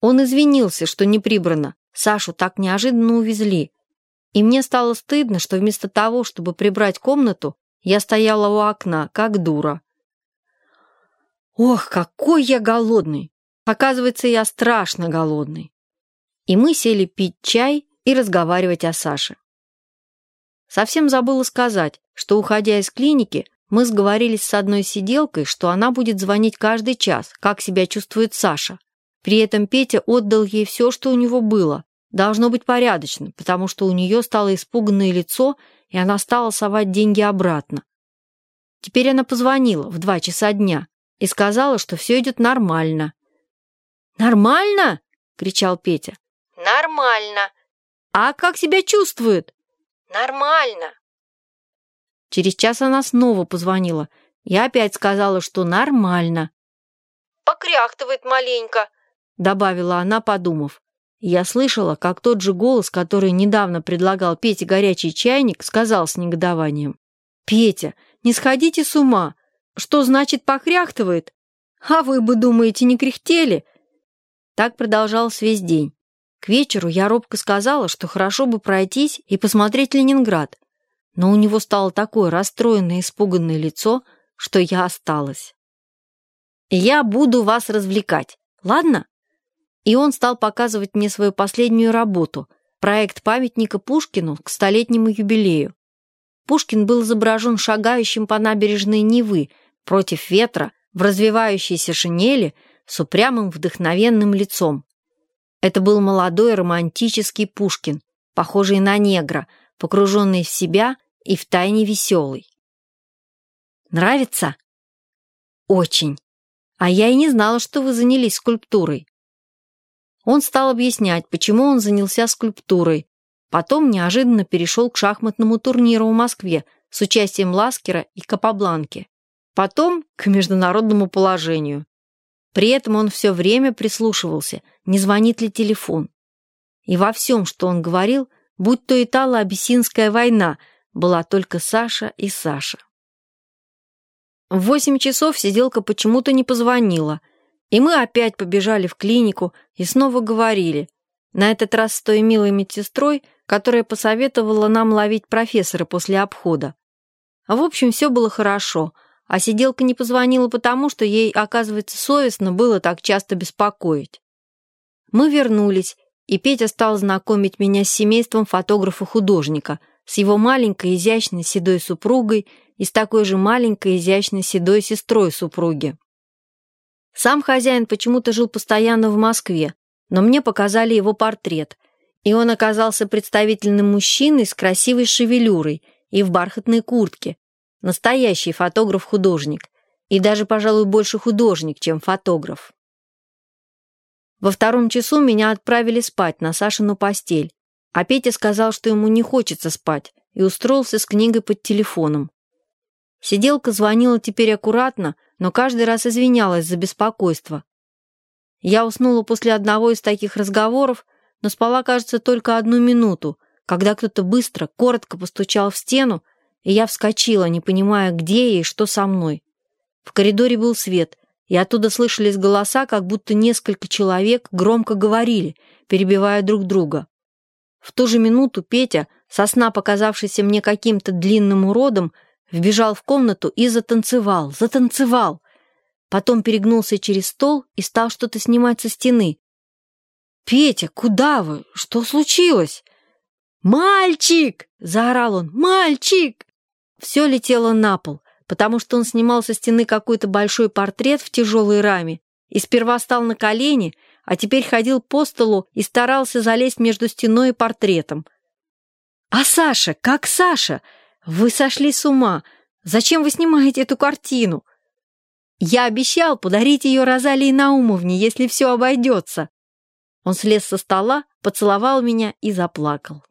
Он извинился, что не прибрано. Сашу так неожиданно увезли. И мне стало стыдно, что вместо того, чтобы прибрать комнату, я стояла у окна, как дура. Ох, какой я голодный! Оказывается, я страшно голодный. И мы сели пить чай и разговаривать о Саше. Совсем забыла сказать, что, уходя из клиники, мы сговорились с одной сиделкой, что она будет звонить каждый час, как себя чувствует Саша. При этом Петя отдал ей все, что у него было. Должно быть порядочно, потому что у нее стало испуганное лицо, и она стала совать деньги обратно. Теперь она позвонила в два часа дня и сказала, что все идет нормально. «Нормально?» — кричал Петя. «Нормально». «А как себя чувствует?» «Нормально». Через час она снова позвонила. Я опять сказала, что нормально. «Покряхтывает маленько», — добавила она, подумав. Я слышала, как тот же голос, который недавно предлагал Пете горячий чайник, сказал с негодованием. «Петя, не сходите с ума! Что значит покряхтывает? А вы бы, думаете, не кряхтели?» Так продолжался весь день. К вечеру я робко сказала, что хорошо бы пройтись и посмотреть Ленинград, но у него стало такое расстроенное и испуганное лицо, что я осталась. «Я буду вас развлекать, ладно?» И он стал показывать мне свою последнюю работу – проект памятника Пушкину к столетнему юбилею. Пушкин был изображен шагающим по набережной Невы против ветра в развивающейся шинели с упрямым вдохновенным лицом. Это был молодой романтический Пушкин, похожий на негра, погруженный в себя и втайне веселый. Нравится? Очень. А я и не знала, что вы занялись скульптурой. Он стал объяснять, почему он занялся скульптурой. Потом неожиданно перешел к шахматному турниру в Москве с участием Ласкера и Капабланки. Потом к международному положению. При этом он все время прислушивался, не звонит ли телефон. И во всем, что он говорил, будь то Итало-Абиссинская война, была только Саша и Саша. В восемь часов сиделка почему-то не позвонила, и мы опять побежали в клинику и снова говорили, на этот раз с той милой медсестрой, которая посоветовала нам ловить профессора после обхода. В общем, все было хорошо, а сиделка не позвонила потому, что ей, оказывается, совестно было так часто беспокоить. Мы вернулись, и Петя стал знакомить меня с семейством фотографа-художника, с его маленькой изящной седой супругой и с такой же маленькой изящной седой сестрой супруги. Сам хозяин почему-то жил постоянно в Москве, но мне показали его портрет, и он оказался представительным мужчиной с красивой шевелюрой и в бархатной куртке, настоящий фотограф-художник, и даже, пожалуй, больше художник, чем фотограф. Во втором часу меня отправили спать на Сашину постель, а Петя сказал, что ему не хочется спать, и устроился с книгой под телефоном. Сиделка звонила теперь аккуратно, но каждый раз извинялась за беспокойство. Я уснула после одного из таких разговоров, но спала, кажется, только одну минуту, когда кто-то быстро, коротко постучал в стену, и я вскочила, не понимая, где я и что со мной. В коридоре был свет, и оттуда слышались голоса, как будто несколько человек громко говорили, перебивая друг друга. В ту же минуту Петя, сосна показавшийся мне каким-то длинным уродом, Вбежал в комнату и затанцевал, затанцевал. Потом перегнулся через стол и стал что-то снимать со стены. «Петя, куда вы? Что случилось?» «Мальчик!» — заорал он. «Мальчик!» Все летело на пол, потому что он снимал со стены какой-то большой портрет в тяжелой раме и сперва стал на колени, а теперь ходил по столу и старался залезть между стеной и портретом. «А Саша? Как Саша? «Вы сошли с ума! Зачем вы снимаете эту картину?» «Я обещал подарить ее Розалии Наумовне, если все обойдется». Он слез со стола, поцеловал меня и заплакал.